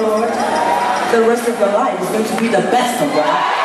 the Lord. The rest of your life is going to be the best of God. life.